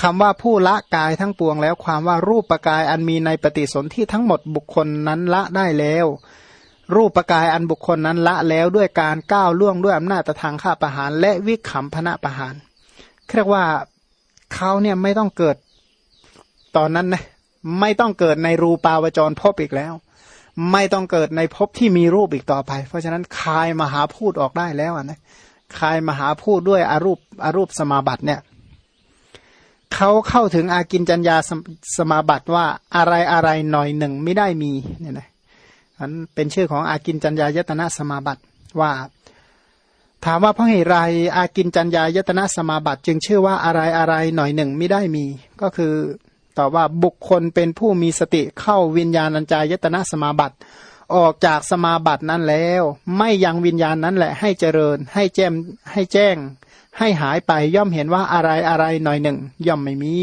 คำว่าผู้ละกายทั้งปวงแล้วความว่ารูปปกายอันมีในปฏิสนธิทั้งหมดบุคคลนั้นละได้แล้ว รูปปกายอันบุคคลนั้นละแล้วด้วยการก้าวล่วงด้วยอำนาจตทางข้าประหารและวิขำพนะประหารเรียกว่าเขาเนี่ยไม่ต้องเกิดตอนนั้นนะไม่ต้องเกิดในรูปาวจรพบอีกแล้ว ไม่ต้องเกิดในภพที่มีรูปอีกต่อไป เพราะฉะนั้นคายมหาพูดออกได้แล้วนะคายมหาพูดด้วยอรูปอรูปสมาบัติเนี่ย เขาเข้าถึงอากินจัญญาสสมาบัติว่าอะไรอะไรหน่อยหนึ่งไม่ได้มีเนี่ยนะอันเป็นชื่อของอากินจัญญายตนะสมาบัติว่า ถามว่าเพราะเหตุไรอากินจัญญายตนะสมาบัติ จึงชื่อว่าอะไรอะไรหน่อยหนึ่งไม่ได้มี ก็คือตอบว่าบุคคลเป็นผู้มีสติเข้าวิญญาณัญจายตนะสมาบัติ ออกจากสมาบัตินั้นแล้ว ไม่ยังวิญญาณนั้นแหละให้เจริญให้แจ้มให้แจ้ง ให้หายไปย่อมเห็นว่าอะไรอะไรหน่อยหนึ่ง ย่อมไม่มี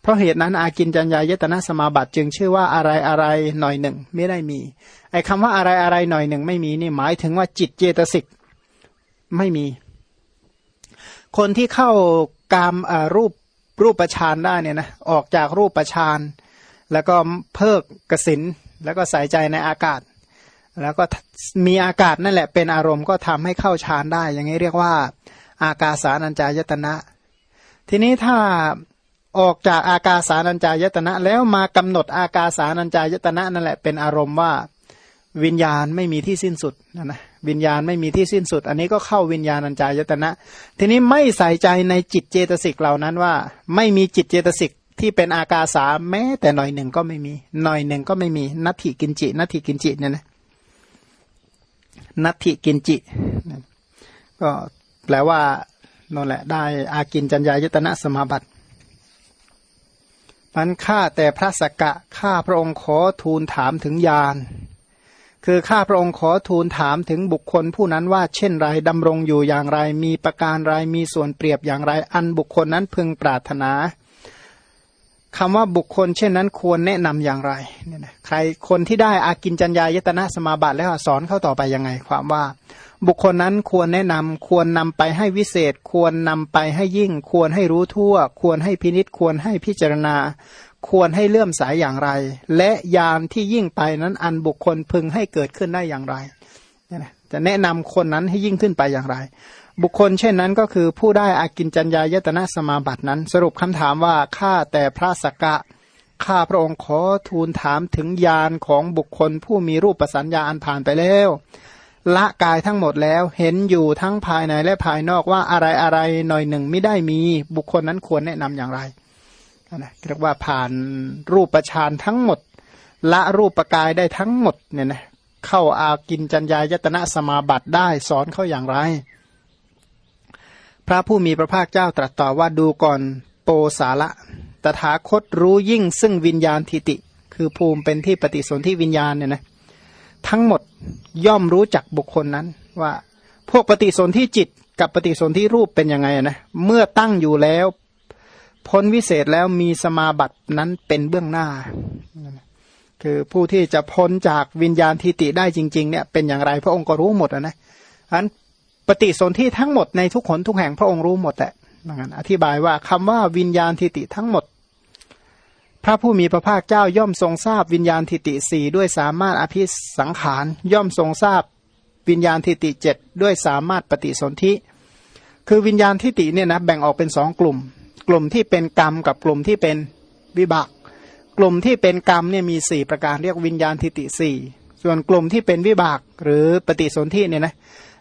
เพราะเหตุนั้นอากินจัญญายตนะสมาบัติจึงชื่อว่าอะไรอะไรหน่อยหนึ่ง ไม่ได้มี ไอ้คำว่าอะไรอะไรหน่อยหนึ่ง ไม่มีนี่หมายถึงว่าจิตเจตสิกไม่มี คนที่เข้ากามรูปรูปประชานได้เนี่ยนะออกจากรูปประชานแล้วก็เพิกกสินแล้วก็ใส่ใจในอากาศ แล้วก็มีอากาศนั่นแหละเป็นอารมณ์ก็ทำให้เข้าฌานได้ อย่างนี้เรียกว่า อากาสานัญจายตนะ ทีนี้ถ้าออกจากอากาสานัญจายตนะ แล้วมากำหนดอากาสานัญจายตนะนั่นแหละเป็นอารมณ์ว่าวิญญาณไม่มีที่สิ้นสุดนะนะวิญญาณไม่มีที่สิ้นสุด อันนี้ก็เข้าวิญญาณัญจายตนะ ทีนี้ไม่ใส่ใจในจิตเจตสิกเหล่านั้นว่า ไม่มีจิตเจตสิกที่เป็นอากาสาแม้แต่หน่อยหนึ่งก็ไม่มี หน่อยหนึ่งก็ไม่มีนัตถิกินจินัตถิกินจิเนี่ยนะนัตถิกินจิก็ แปลว่านั่นแหละ ได้อากินจัญญายตนะสมาบัติมันข้าแต่พระสกกะข้าพระองค์ขอทูลถามถึงญาณคือข้าพระองค์ขอทูลถามถึงบุคคลผู้นั้นว่าเช่นไรดำรงอยู่อย่างไร มีประการไรมีส่วนเปรียบอย่างไร อันบุคคลนั้นพึงปรารถนา คำว่าบุคคล เช่นนั้นควรแนะนำอย่างไรเนี่ยนะใครคนที่ได้อากินจัญญายตนะสมาบัติแล้วสอนเข้าต่อไปยังไง ความว่า บุคคลนั้นควรแนะนำควรนำไปให้วิเศษ ควรนำไปให้ยิ่ง ควรให้รู้ทั่ว ควรให้พินิษควรให้พิจารณา ควรให้เลื่อมสายอย่างไร และยามที่ยิ่งไปนั้นอันบุคคลพึงให้เกิดขึ้นได้อย่างไรจะแนะนำคนนั้นให้ยิ่งขึ้นไปอย่างไร บุคคลเช่นนั้นก็คือผู้ได้อากินจัญญายตนะสมาบัตินั้น สรุปคำถามว่าข้าแต่พระสกกะข้าพระองค์ขอทูลถามถึงญาณของบุคคลผู้มีรูปประสัญญาอันผ่านไปแล้ว ละกายทั้งหมดแล้วเห็นอยู่ทั้งภายในและภายนอกว่าอะไรอะไรหน่อยหนึ่งไม่ได้มีบุคคลนั้นควรแนะนำอย่างไรนะเรียกว่าผ่านรูปประชานทั้งหมด ละรูปประกายได้ทั้งหมดเนี่ยนะเข้าอากินจัญญายตนะสมาบัติได้สอนเขาอย่างไร ระผู้มีพระภาคเจ้าตรัสต่อว่าดูก่อนโปสาละ ตถาคตรู้ยิ่งซึ่งวิญญาณทิติ คือภูมิเป็นที่ปฏิสนธิวิญญาณเนี่ยนะทั้งหมดย่อมรู้จักบุคคลนั้นว่าพวกปฏิสนธิจิตกับปฏิสนธิรูปเป็นยังไงนะเมื่อตั้งอยู่แล้ว พ้นวิเศษแล้วมีสมาบัตินั้นเป็นเบื้องหน้า คือผู้ที่จะพ้นจากวิญญาณทิติได้จริง ๆ เนี่ยเป็นอย่างไรพระองค์ก็รู้หมดนะอัน ฏิสนธิทั้งหมดในทุกขนทุกแห่งพระองค์รู้หมดแหละนันอธิบายว่าคำว่าวิญญาณทิติทั้งหมด พระผู้มีพระภาคเจ้าย่อมทรงทราบวิญญาณทิติสี่ด้วยสามารถอภิสังขารย่อมทรงทราบวิญญาณทิติเจ็ดด้วยสามารถปฏิสนธิ คือวิญญาณทิติเนี่ยนะแบ่งออกเป็นสองกลุ่ม กลุ่มที่เป็นกรรมกับกลุ่มที่เป็นวิบาก กลุ่มที่เป็นกรรมเนี่ยมีสี่ประการเรียกวิญญาณทิติสี่ส่วนกลุ่มที่เป็นวิบากหรือปฏิสนธิเนี่ยนะ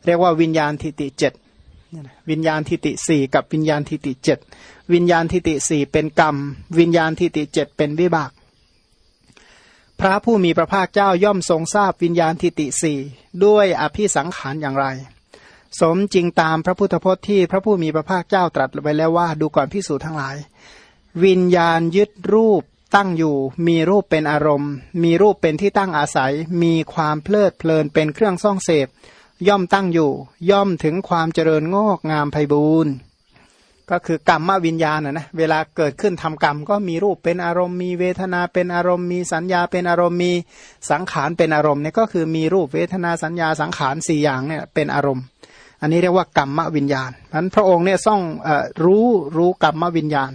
เรียกว่าวิญญาณทิติเจ็ดวิญญาณทิติสี่กับวิญญาณทิติเจ็ดวิญญาณทิติสี่เป็นกรรม วิญญาณทิติเจ็ดเป็นวิบาก พระผู้มีพระภาคเจ้าย่อมทรงทราบวิญญาณทิติสี่ด้วยอภิสังขารอย่างไร สมจริงตามพระพุทธพจน์ที่พระผู้มีพระภาคเจ้าตรัสไว้แล้วว่าดูก่อนพิสูจน์ทั้งหลาย วิญญาณยึดรูปตั้งอยู่ มีรูปเป็นอารมณ์ มีรูปเป็นที่ตั้งอาศัย มีความเพลิดเพลินเป็นเครื่องซ่องเสพ ย่อมตั้งอยู่ ย่อมถึงความเจริญงอกงามไพบูรณ์ก็คือกรรมวิญญาณนะนะเวลาเกิดขึ้นทำกรรม ก็มีรูปเป็นอารมณ์มีเวทนาเป็นอารมณ์มีสัญญาเป็นอารมณ์มีสังขารเป็นอารมณ์เนี่ยก็คือมีรูปเวทนาสัญญาสังขารสี่อย่างเนี่ยเป็นอารมณ์ อันนี้เรียกว่ากรรมวิญญาณนั้นพระองค์เนี่ยต้องรู้รู้กรรมวิญญาณ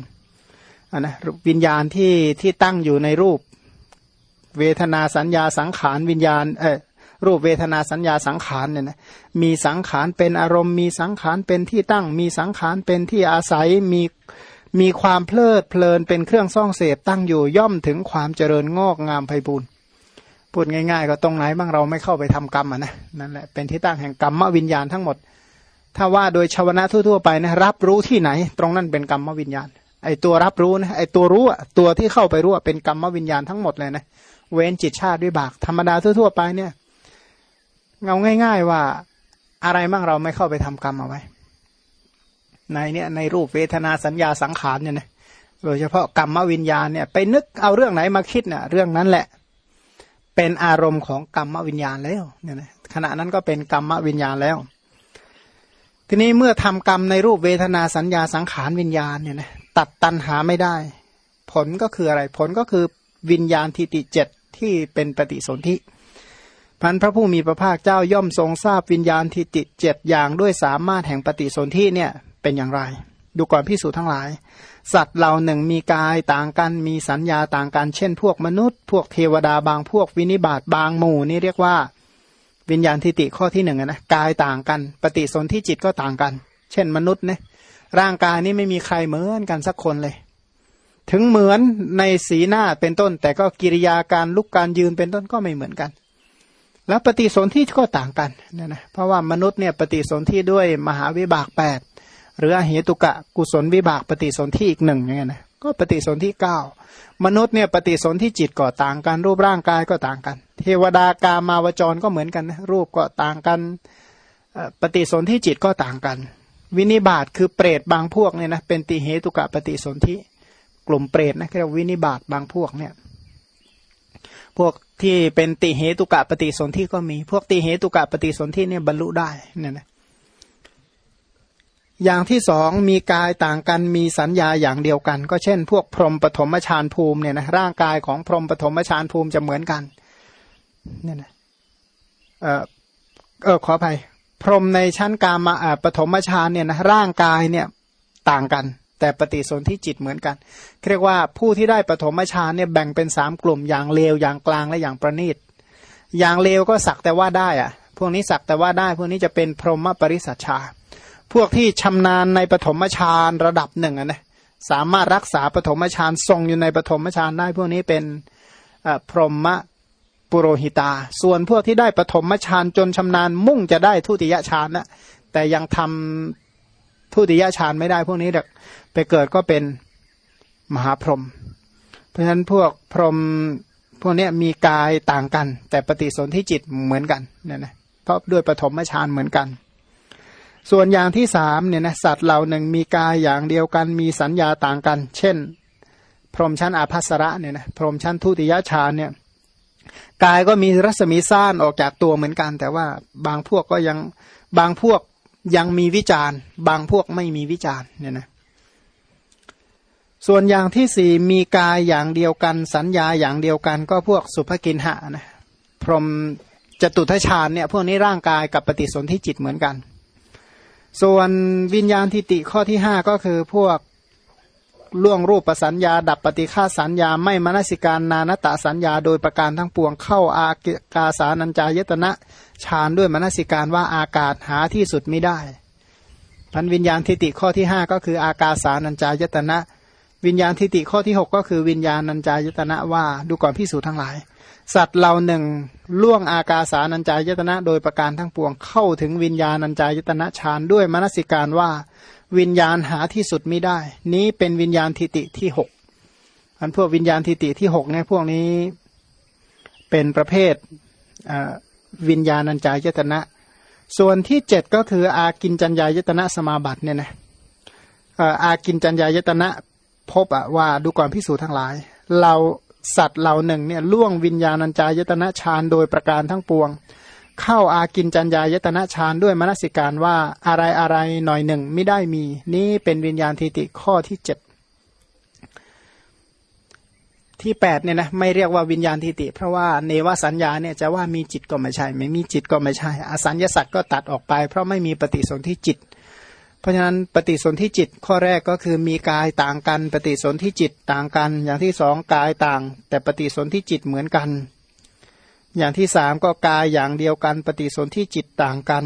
นนะวิญญาณที่ที่ตั้งอยู่ในรูป เวทนาสัญญาสังขารวิญญาณเออ รูปเวทนาสัญญาสังขารเนี่ยนะมีสังขารเป็นอารมณ์ มีสังขารเป็นที่ตั้ง มีสังขารเป็นที่อาศัยมีมีความเพลิดเพลินเป็นเครื่องซ่องเสพตั้งอยู่ย่อมถึงความเจริญงอกงามไพบูรณ์พูดง่ายๆ ก็ตรงไหนบ้างเราไม่เข้าไปทำกรรมอะนะนั่นแหละเป็นที่ตั้งแห่งกรรมวิญญาณทั้งหมด ถ้าว่าโดยชาวนะทั่วๆไปนะรับรู้ที่ไหน ตรงนั้นเป็นกรรมวิญญาณ ไอตัวรับรู้นะไอตัวรู้อะตัวที่เข้าไปรู้เป็นกรรมวิญญาณทั้งหมดเลยนะเว้นจิตชาติวิบากธรรมดาทั่วๆไปเนี่ย เงาง่าย ๆว่าอะไรบ้างเราไม่เข้าไปทำกรรมเอาไว้ ในเนี่ยในรูปเวทนาสัญญาสังขารเนี่ยนะโดยเฉพาะกรรมวิญญาณเนี่ยไปนึกเอาเรื่องไหนมาคิดเนี่ยเรื่องนั้นแหละ เป็นอารมณ์ของกรรมวิญญาณแล้วเนี่ยนะขณะนั้นก็เป็นกรรมวิญญาณแล้ว ทีนี้เมื่อทำกรรมในรูปเวทนาสัญญาสังขารวิญญาณเนี่ยนะตัดตันหาไม่ได้ ผลก็คืออะไร ผลก็คือวิญญาณทิติเจ็ดที่เป็นปฏิสนธิ พันพระผู้มีพระภาคเจ้าย่อมทรงทราบวิญญาณทิติเจ็ดอย่างด้วยสามารถแห่งปฏิสนธิเนี่ยเป็นอย่างไร ดูก่อนพิสูจทั้งหลาย สัตว์เหล่าหนึ่งมีกายต่างกันมีสัญญาต่างกัน เช่น พวกมนุษย์ พวกเทวดาบางพวกวินิบาตบางหมู่นี่เรียกว่า วิญญาณทิติข้อที่หนึ่งนะกายต่างกัน ปฏิสนธิจิตก็ต่างกัน เช่นมนุษย์เนี่ยร่างกายนี้ไม่มีใครเหมือนกันสักคนเลย ถึงเหมือนในสีหน้าเป็นต้น แต่ก็กิริยาการลุกการยืนเป็นต้นก็ไม่เหมือนกัน แล้วปฏิสนธิก็ต่างกันนี่ยนะเพราะว่ามนุษย์เนี่ยปฏิสนธิด้วยมหาวิบากแปดหรืออเหตุกะกุศลวิบากปฏิสนธิอีกหนึ่งอย่างเงี้ยนะก็ปฏิสนธิเก้ามนุษย์เนี่ยปฏิสนธิจิตก็ต่างกันรูปร่างกายก็ต่างกัน เทวดากามาวจรก็เหมือนกันนะรูปก็ต่างกันปฏิสนธิจิตก็ต่างกัน วินิบาตคือเปรตบางพวกเนี่ยนะเป็นติเหตุกะปฏิสนธิกลุ่มเปรตนะเรียกวินิบาตบางพวกเนี่ย พวกที่เป็นติเหตุกะปฏิสนธิก็มี พวกติเหตุกะปฏิสนธิเนี่ยบรรลุได้เนี่ยนะอย่างที่สองมีกายต่างกันมีสัญญาอย่างเดียวกัน ก็เช่น พวกพรหมปฐมฌานภูมิเนี่ยนะร่างกายของพรหมปฐมฌานภูมิจะเหมือนกันเนี่ยนะเออเออขออภัยพรหมในชั้นกามาปฐมฌานเนี่ยนะร่างกายเนี่ยต่างกัน แต่ปฏิสนธิจิตเหมือนกัน เรียกว่าผู้ที่ได้ปฐมฌานเนี่ยแบ่งเป็นสามกลุ่มอย่างเลวอย่างกลางและอย่างประณีต อย่างเลวก็สักแต่ว่าได้อะพวกนี้สักแต่ว่าได้พวกนี้จะเป็นพรหมปริสัชชา พวกที่ชำนาญในปฐมฌานระดับหนึ่งนะสามารถรักษาปฐมฌานทรงอยู่ในปฐมฌานได้พวกนี้เป็นพรหมปุโรหิตา ส่วนพวกที่ได้ปฐมฌานจนชำนาญมุ่งจะได้ทุติยฌานนะแต่ยังทำ ทุติยฌานไม่ได้พวกนี้เด็กไปเกิดก็เป็นมหาพรหมเพราะฉะนั้นพวกพรหมพวกนี้มีกายต่างกัน แต่ปฏิสนธิจิตเหมือนกันเนี่ยนะเพราะด้วยปฐมฌานเหมือนกัน ส่วนอย่างที่สามเนี่ยนะสัตว์เหล่าหนึ่งมีกายอย่างเดียวกันมีสัญญาต่างกัน เช่น พรหมชั้นอาภัสระเนี่ยนะพรหมชั้นทุติยฌานเนี่ยกายก็มีรัศมีซ่านออกจากตัวเหมือนกัน แต่ว่าบางพวกก็ยังบางพวก ยังมีวิจารณ์บางพวกไม่มีวิจารณ์เนี่ยนะส่วนอย่างที่สี่มีกายอย่างเดียวกัน สัญญาอย่างเดียวกัน ก็พวกสุภกินหะนะพรหมจตุทชาญเนี่ยพวกนี้ร่างกายกับปฏิสนธิจิตเหมือนกัน ส่วนวิญญาณทิติข้อที่ห้าก็คือพวกล่วงรูปประสัญญา ดับปฏิฆาสัญญาไม่มนสิการนานตะสัญญา โดยประการทั้งปวงเข้าอากาสานัญจายตนะ ฌานด้วยมนสิการว่าอากาศหาที่สุดไม่ได้พันวิญญาณทิติข้อที่ห้าก็คืออากาสานัญจายตนะ วิญญาณทิติข้อที่ 6 ก็คือวิญญาณนัญจายตนะว่าดูก่อนพิสูจทั้งหลาย สัตว์เหล่าหนึ่งล่วงอากาสานัญจายตนะ โดยประการทั้งปวงเข้าถึงวิญญาณนัญจายตนะฌานด้วยมนสิการว่า วิญญาณหาที่สุดไม่ได้ นี้เป็นวิญญาณทิติที่หกอันพวกวิญญาณทิติที่หกเนี่ยพวกนี้เป็นประเภทอ่า วิญญาณัญจายตนะ ส่วนที่เจ็ดก็คืออากินจัญญายตนะสมาบัติเนี่ยนะอากินจัญญายตนะพบอะว่าดูก่อนพิสูจน์ทั้งหลาย เราสัตว์เหล่าหนึ่งเนี่ยล่วงวิญญาณัญจายตนะฌานโดยประการทั้งปวง เข้าอากินจัญญายตนะฌานด้วยมนสิการว่าอะไรอะไรหน่อยหนึ่งไม่ได้มี นี่เป็นวิญญาณทิติข้อที่เจ็ด ที่แปดเนี่ยนะไม่เรียกว่าวิญญาณทิติ เพราะว่าเนวสัญญาเนี่ยจะว่ามีจิตก็ไม่ใช่ ไม่มีจิตก็ไม่ใช่ อสัญญาสัตว์ก็ตัดออกไป เพราะไม่มีปฏิสนธิจิต เพราะฉะนั้นปฏิสนธิจิตข้อแรกก็คือมีกายต่างกัน ปฏิสนธิจิตต่างกัน อย่างที่สองกายต่าง แต่ปฏิสนธิจิตเหมือนกัน อย่างที่สามก็กายอย่างเดียวกัน ปฏิสนธิจิตต่างกัน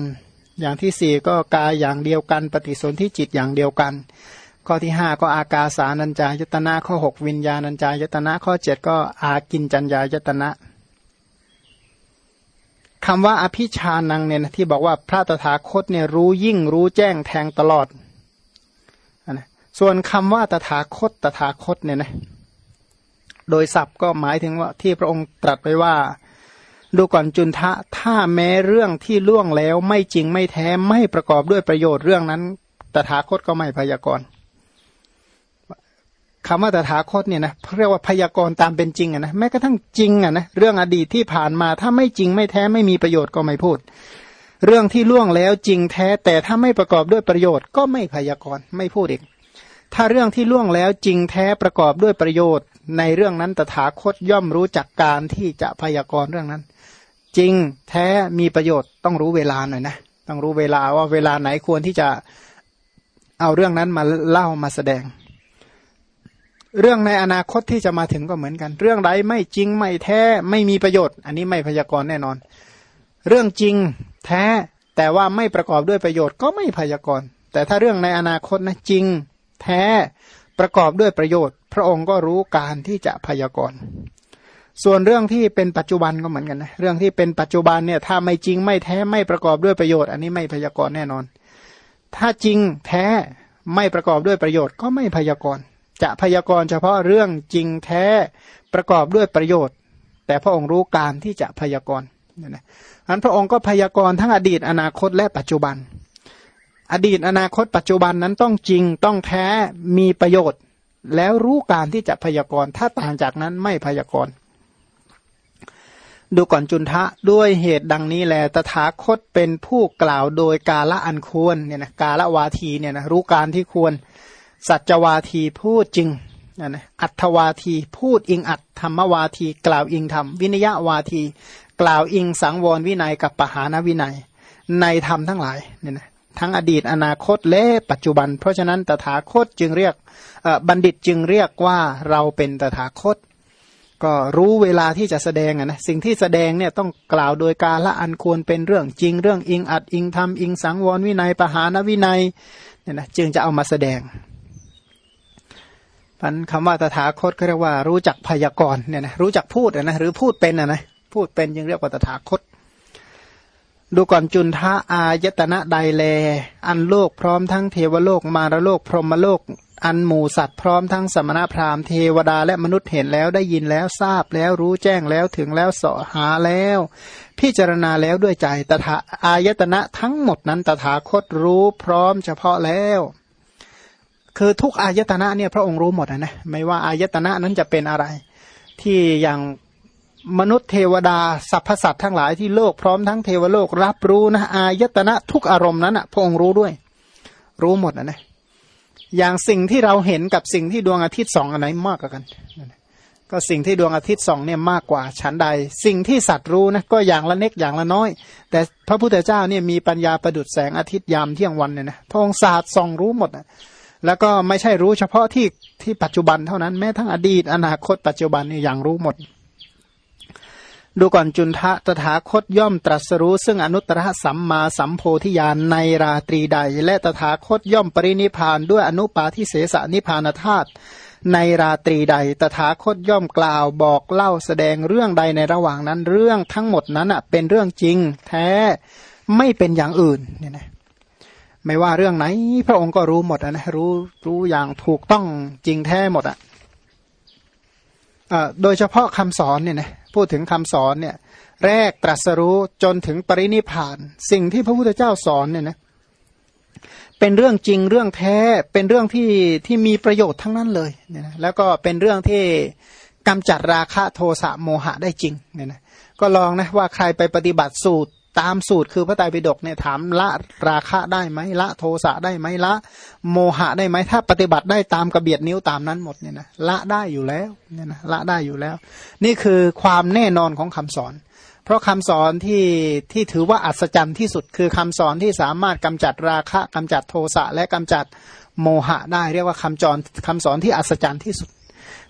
อย่างที่สี่ก็กายอย่างเดียวกัน ปฏิสนธิจิตอย่างเดียวกัน ข้อที่ห้าก็อากาสานัญจายตนะข้อหกวิญญาณัญจายตนะข้อเจ็ดก็อากินจัญญายตนะคำว่าอภิชานังเนี่ยนะที่บอกว่าพระตถาคตเนี่ยรู้ยิ่งรู้แจ้งแทงตลอดนะส่วนคำว่าตถาคตตถาคตเนี่ยนะโดยศัพท์ก็หมายถึงว่าที่พระองค์ตรัสไว้ว่า ดูก่อนจุนทะถ้าแม้เรื่องที่ล่วงแล้วไม่จริงไม่แท้ไม่ประกอบด้วยประโยชน์เรื่องนั้น ตถาคตก็ไม่พยากรณ์ คำว่าตถาคตเนี่ยนะเรียกว่าพยากรณ์ตามเป็นจริงอะนะแม้กระทั่งจริงอะนะเรื่องอดีตที่ผ่านมาถ้าไม่จริงไม่แท้ไม่มีประโยชน์ก็ไม่พูด เรื่องที่ล่วงแล้วจริงแท้ แต่ถ้าไม่ประกอบด้วยประโยชน์ ก็ไม่พยากรณ์ไม่พูดอีกถ้าเรื่องที่ล่วงแล้วจริงแท้ประกอบด้วยประโยชน์ ในเรื่องนั้นตถาคตย่อมรู้จักการที่จะพยากรณ์เรื่องนั้น จริงแท้มีประโยชน์ต้องรู้เวลาหน่อยนะต้องรู้เวลาว่าเวลาไหนควรที่จะเอาเรื่องนั้นมาเล่ามาแสดง เรื่องในอนาคตที่จะมาถึงก็เหมือนกัน เรื่องใดไม่จริงไม่แท้ไม่มีประโยชน์ อันนี้ไม่พยากรณ์แน่นอน เรื่องจริงแท้แต่ว่าไม่ประกอบด้วยประโยชน์ก็ไม่พยากรณ์ แต่ถ้าเรื่องในอนาคตนะจริงแท้ประกอบด้วยประโยชน์ พระองค์ก็รู้การที่จะพยากรณ์ส่วนเรื่องที่เป็นปัจจุบันก็เหมือนกันนะเรื่องที่เป็นปัจจุบันเนี่ยถ้าไม่จริงไม่แท้ไม่ประกอบด้วยประโยชน์ อันนี้ไม่พยากรณ์แน่นอน ถ้าจริงแท้ไม่ประกอบด้วยประโยชน์ก็ไม่พยากรณ์ จะพยากรณ์เฉพาะเรื่องจริงแท้ประกอบด้วยประโยชน์ แต่พระองค์รู้การที่จะพยากรณ์นะนะอันพระองค์ก็พยากรณ์ทั้งอดีตอนาคตและปัจจุบัน อดีตอนาคตปัจจุบันนั้นต้องจริงต้องแท้มีประโยชน์ แล้วรู้การที่จะพยากรณ์ถ้าต่างจากนั้นไม่พยากรณ์ดูก่อนจุนทะด้วยเหตุดังนี้แลตถาคตเป็นผู้กล่าวโดยกาละอันควรเนี่ยนะกาละวาทีเนี่ยนะรู้การที่ควร สัจวาทีพูดจริงนะอัตวาทีพูดอิงอัตธรรมวาที กล่าวอิงธรรม วินยะวาที กล่าวอิงสังวรวินัยกับปหานวินัย ในธรรมทั้งหลายเนี่ยนะทั้งอดีตอนาคตและปัจจุบัน เพราะฉะนั้นตถาคตจึงเรียกบัณฑิตจึงเรียกว่าเราเป็นตถาคต ก็รู้เวลาที่จะแสดงนะสิ่งที่แสดงเนี่ยต้องกล่าวโดยการละอันควรเป็นเรื่องจริงเรื่องอิงอัดอิงธรรมอิงสังวรวินัยปหานวินัยเนี่ยนะจึงจะเอามาแสดง พันคำว่าตถาคตเขาเรียกว่ารู้จักพยากรณ์เนี่ยนะรู้จักพูดนะหรือพูดเป็นนะนะพูดเป็นยังเรียกว่าตถาคต ดูก่อนจุนทะอายตนะใดแล อันโลกพร้อมทั้งเทวโลกมารโลกพรหมโลก อันหมู่สัตว์พร้อมทั้งสมณพราหมณ์เทวดาและมนุษย์เห็นแล้วได้ยินแล้วทราบแล้วรู้แจ้งแล้วถึงแล้วสอหาแล้ว พิจารณาแล้วด้วยใจตถาอายตนะทั้งหมดนั้นตถาคตรู้พร้อมเฉพาะแล้ว คือทุกอายตนะเนี่ยพระองค์รู้หมดนะไม่ว่าอายตนะนั้นจะเป็นอะไร ที่อย่างมนุษย์เทวดาสรรพสัตว์ทั้งหลายที่โลกพร้อมทั้งเทวโลกรับรู้นะอายตนะทุกอารมณ์นั้นอะพระองค์รู้ด้วย รู้หมดนะนะอย่างสิ่งที่เราเห็นกับสิ่งที่ดวงอาทิตย์สองอันไหนมากกว่ากันก็สิ่งที่ดวงอาทิตย์สองเนี่ยมากกว่าชั้นใด สิ่งที่สัตว์รู้นะก็อย่างละเล็กอย่างละน้อย แต่พระพุทธเจ้าเนี่ยมีปัญญาประดุดแสงอาทิตย์ยามเที่ยงวันเนี่ยนะพระองค์ศาสตร์ส่องรู้หมดนะ แล้วก็ไม่ใช่รู้เฉพาะที่ที่ปัจจุบันเท่านั้นแม้ทั้งอดีต อนาคตปัจจุบันนี่อย่างรู้หมด ดูก่อนจุนทะตถาคตย่อมตรัสรู้ ซึ่งอนุตตรสัมมาสัมโพธิญาณในราตรีใด และตถาคตย่อมปรินิพานด้วยอนุปาทิเสสนิพานธาตุในราตรีใด ตถาคตย่อมกล่าวบอกเล่าแสดงเรื่องใดในระหว่างนั้นเรื่องทั้งหมดนั้นอะเป็นเรื่องจริง แท้ไม่เป็นอย่างอื่นเนี่ยนะ ไม่ว่าเรื่องไหน พระองค์ก็รู้หมดนะรู้รู้อย่างถูกต้องจริงแท้หมดอะโดยเฉพาะคำสอนเนี่ยนะพูดถึงคำสอนเนี่ย แรกตรัสรู้จนถึงปรินิพาน สิ่งที่พระพุทธเจ้าสอนเนี่ยนะเป็นเรื่องจริงเรื่องแท้เป็นเรื่องที่ที่มีประโยชน์ทั้งนั้นเลยเนี่ยนะแล้วก็เป็นเรื่องที่กำจัดราคะโทสะโมหะได้จริงเนี่ยนะก็ลองนะว่าใครไปปฏิบัติสูตร ตามสูตรคือพระไตรปิฎกเนี่ยถามละราคะได้ไหมละโทสะได้ไหมละ โมหะได้ไหมถ้าปฏิบัติได้ตามกระเบียดนิ้วตามนั้นหมดเนี่ยนะละได้อยู่แล้วเนี่ยนะละได้อยู่แล้ว นี่คือความแน่นอนของคำสอน เพราะคำสอนที่ที่ถือว่าอัศจรรย์ที่สุดคือคำสอนที่สามารถกำจัดราคะกำจัดโทสะและกำจัดโมหะได้เรียกว่าคำจรคำสอนที่อัศจรรย์ที่สุด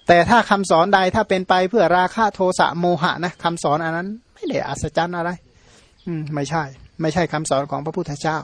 แต่ถ้าคำสอนใดถ้าเป็นไปเพื่อราคะโทสะโมหะนะคำสอนอันนั้นไม่ได้อัศจรรย์อะไร ไม่ใช่ ไม่ใช่คำสอนของพระพุทธเจ้า